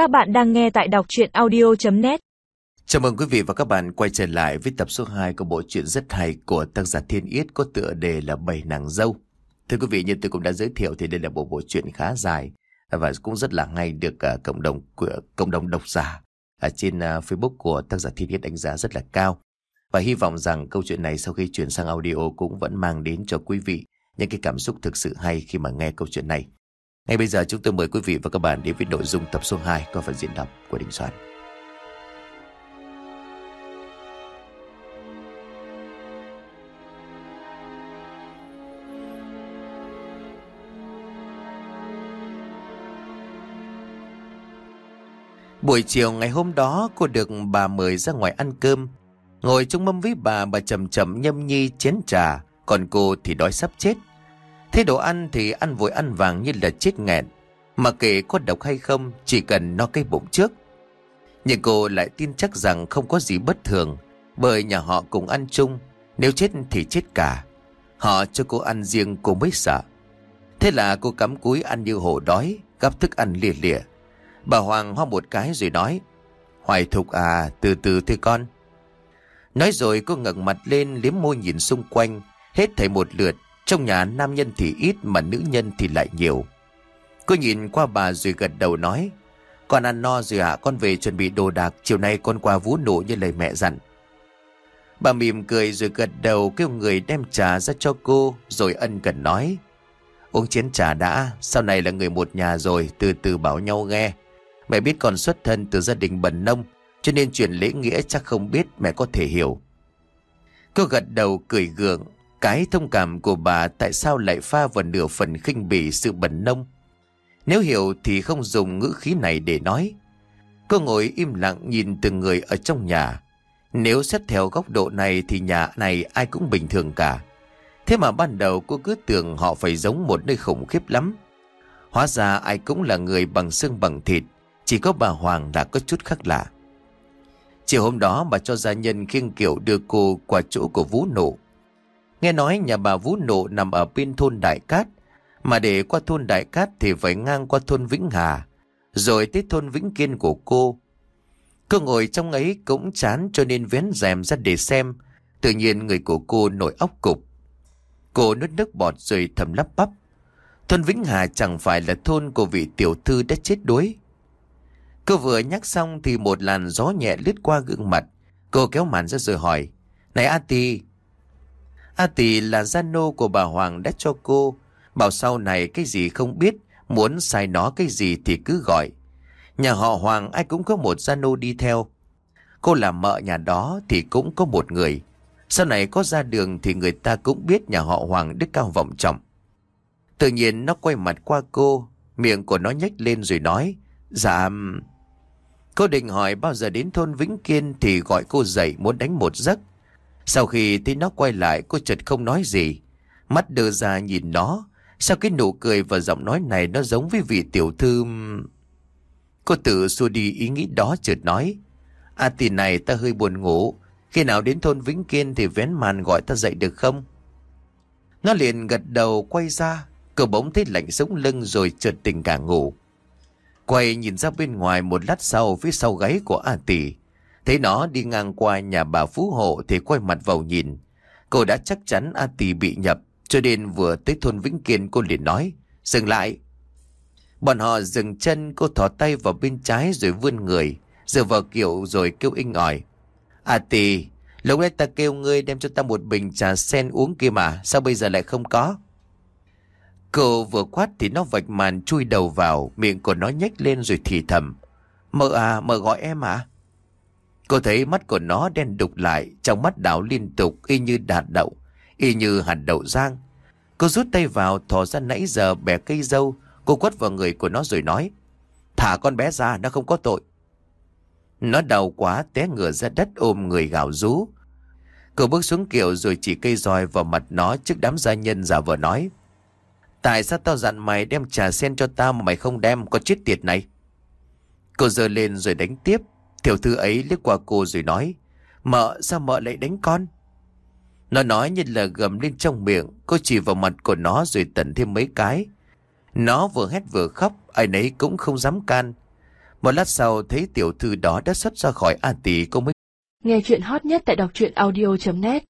Các bạn đang nghe tại đọc chuyện audio.net Chào mừng quý vị và các bạn quay trở lại với tập số 2 của bộ truyện rất hay của tác giả Thiên Yết có tựa đề là Bảy Nàng Dâu. Thưa quý vị, như tôi cũng đã giới thiệu thì đây là bộ bộ truyện khá dài và cũng rất là hay được uh, cộng đồng của cộng đồng độc giả ở trên uh, Facebook của tác giả Thiên Yết đánh giá rất là cao. Và hy vọng rằng câu chuyện này sau khi chuyển sang audio cũng vẫn mang đến cho quý vị những cái cảm xúc thực sự hay khi mà nghe câu chuyện này. Ngay bây giờ chúng tôi mời quý vị và các bạn đến với nội dung tập số 2 của phần diễn đọc của Đình Soạn. Buổi chiều ngày hôm đó cô được bà mời ra ngoài ăn cơm. Ngồi trong mâm với bà bà chậm chậm nhâm nhi chén trà, còn cô thì đói sắp chết. Thế đồ ăn thì ăn vội ăn vàng như là chết nghẹn. Mà kể có độc hay không, chỉ cần no cái bụng trước. Nhưng cô lại tin chắc rằng không có gì bất thường, bởi nhà họ cùng ăn chung, nếu chết thì chết cả. Họ cho cô ăn riêng cô mới sợ. Thế là cô cắm cúi ăn như hổ đói, gắp thức ăn lìa lìa. Bà Hoàng ho một cái rồi nói, Hoài thục à, từ từ thôi con. Nói rồi cô ngẩng mặt lên liếm môi nhìn xung quanh, hết thảy một lượt trong nhà nam nhân thì ít mà nữ nhân thì lại nhiều. Cô nhìn qua bà rồi gật đầu nói. Con ăn no rồi ạ, con về chuẩn bị đồ đạc, chiều nay con qua vú nụ như lời mẹ dặn. Bà mỉm cười rồi gật đầu kêu người đem trà ra cho cô rồi ân cần nói. Uống chén trà đã, sau này là người một nhà rồi, từ từ bảo nhau nghe. Mẹ biết con xuất thân từ gia đình bần nông, cho nên chuyện lễ nghĩa chắc không biết mẹ có thể hiểu. Cô gật đầu cười gượng, cái thông cảm của bà tại sao lại pha vào nửa phần khinh bỉ sự bẩn nông. Nếu hiểu thì không dùng ngữ khí này để nói. Cô ngồi im lặng nhìn từng người ở trong nhà. Nếu xét theo góc độ này thì nhà này ai cũng bình thường cả. Thế mà ban đầu cô cứ tưởng họ phải giống một nơi khủng khiếp lắm. Hóa ra ai cũng là người bằng xương bằng thịt, chỉ có bà Hoàng là có chút khác lạ. Chiều hôm đó bà cho gia nhân khiêng kiểu đưa cô qua chỗ của Vũ Nộ. Nghe nói nhà bà Vũ Nộ nằm ở bên thôn Đại Cát, mà để qua thôn Đại Cát thì phải ngang qua thôn Vĩnh Hà, rồi tới thôn Vĩnh Kiên của cô. Cô ngồi trong ấy cũng chán cho nên vén rèm ra để xem, tự nhiên người của cô nổi óc cục. Cô nuốt nước bọt rồi thầm lắp bắp. Thôn Vĩnh Hà chẳng phải là thôn của vị tiểu thư đã chết đuối. Cô vừa nhắc xong thì một làn gió nhẹ lướt qua gương mặt. Cô kéo màn ra rồi hỏi. Này A Tì, A Tỷ là gia nô của bà Hoàng đã cho cô. Bảo sau này cái gì không biết, muốn sai nó cái gì thì cứ gọi. Nhà họ Hoàng ai cũng có một gia nô đi theo. Cô làm mợ nhà đó thì cũng có một người. Sau này có ra đường thì người ta cũng biết nhà họ Hoàng đức cao vọng trọng. Tự nhiên nó quay mặt qua cô, miệng của nó nhếch lên rồi nói, Dạ... Cô định hỏi bao giờ đến thôn Vĩnh Kiên thì gọi cô dậy muốn đánh một giấc. Sau khi thấy nó quay lại, cô chợt không nói gì. Mắt đưa ra nhìn nó. Sao cái nụ cười và giọng nói này nó giống với vị tiểu thư... Cô tự xua đi ý nghĩ đó chợt nói. À tỷ này, ta hơi buồn ngủ. Khi nào đến thôn Vĩnh Kiên thì vén màn gọi ta dậy được không? Nó liền gật đầu, quay ra. Cậu bỗng thấy lạnh sống lưng rồi chợt tỉnh cả ngủ. Quay nhìn ra bên ngoài một lát sau phía sau gáy của A tỷ. Thấy nó đi ngang qua nhà bà Phú Hộ thì quay mặt vào nhìn. Cô đã chắc chắn A Tì bị nhập, cho nên vừa tới thôn Vĩnh Kiên cô liền nói, dừng lại. Bọn họ dừng chân, cô thỏ tay vào bên trái rồi vươn người, dựa vào kiểu rồi kêu inh ỏi. A Tì, lúc nãy ta kêu ngươi đem cho ta một bình trà sen uống kia mà, sao bây giờ lại không có? Cô vừa quát thì nó vạch màn chui đầu vào, miệng của nó nhếch lên rồi thì thầm. Mợ à, mợ gọi em à? Cô thấy mắt của nó đen đục lại, trong mắt đảo liên tục y như đạt đậu, y như hạt đậu rang. Cô rút tay vào, thò ra nãy giờ bẻ cây dâu, cô quất vào người của nó rồi nói, thả con bé ra, nó không có tội. Nó đau quá, té ngửa ra đất ôm người gào rú. Cô bước xuống kiệu rồi chỉ cây roi vào mặt nó trước đám gia nhân giả vờ nói. Tại sao tao dặn mày đem trà sen cho tao mà mày không đem, có chết tiệt này? Cô giơ lên rồi đánh tiếp, Tiểu thư ấy liếc qua cô rồi nói, Mợ, sao mợ lại đánh con? Nó nói như là gầm lên trong miệng, Cô chỉ vào mặt của nó rồi tận thêm mấy cái. Nó vừa hét vừa khóc, Ai nấy cũng không dám can. Một lát sau, thấy tiểu thư đó đã xuất ra khỏi A tỷ cô mới Nghe chuyện hot nhất tại đọc truyện audio.net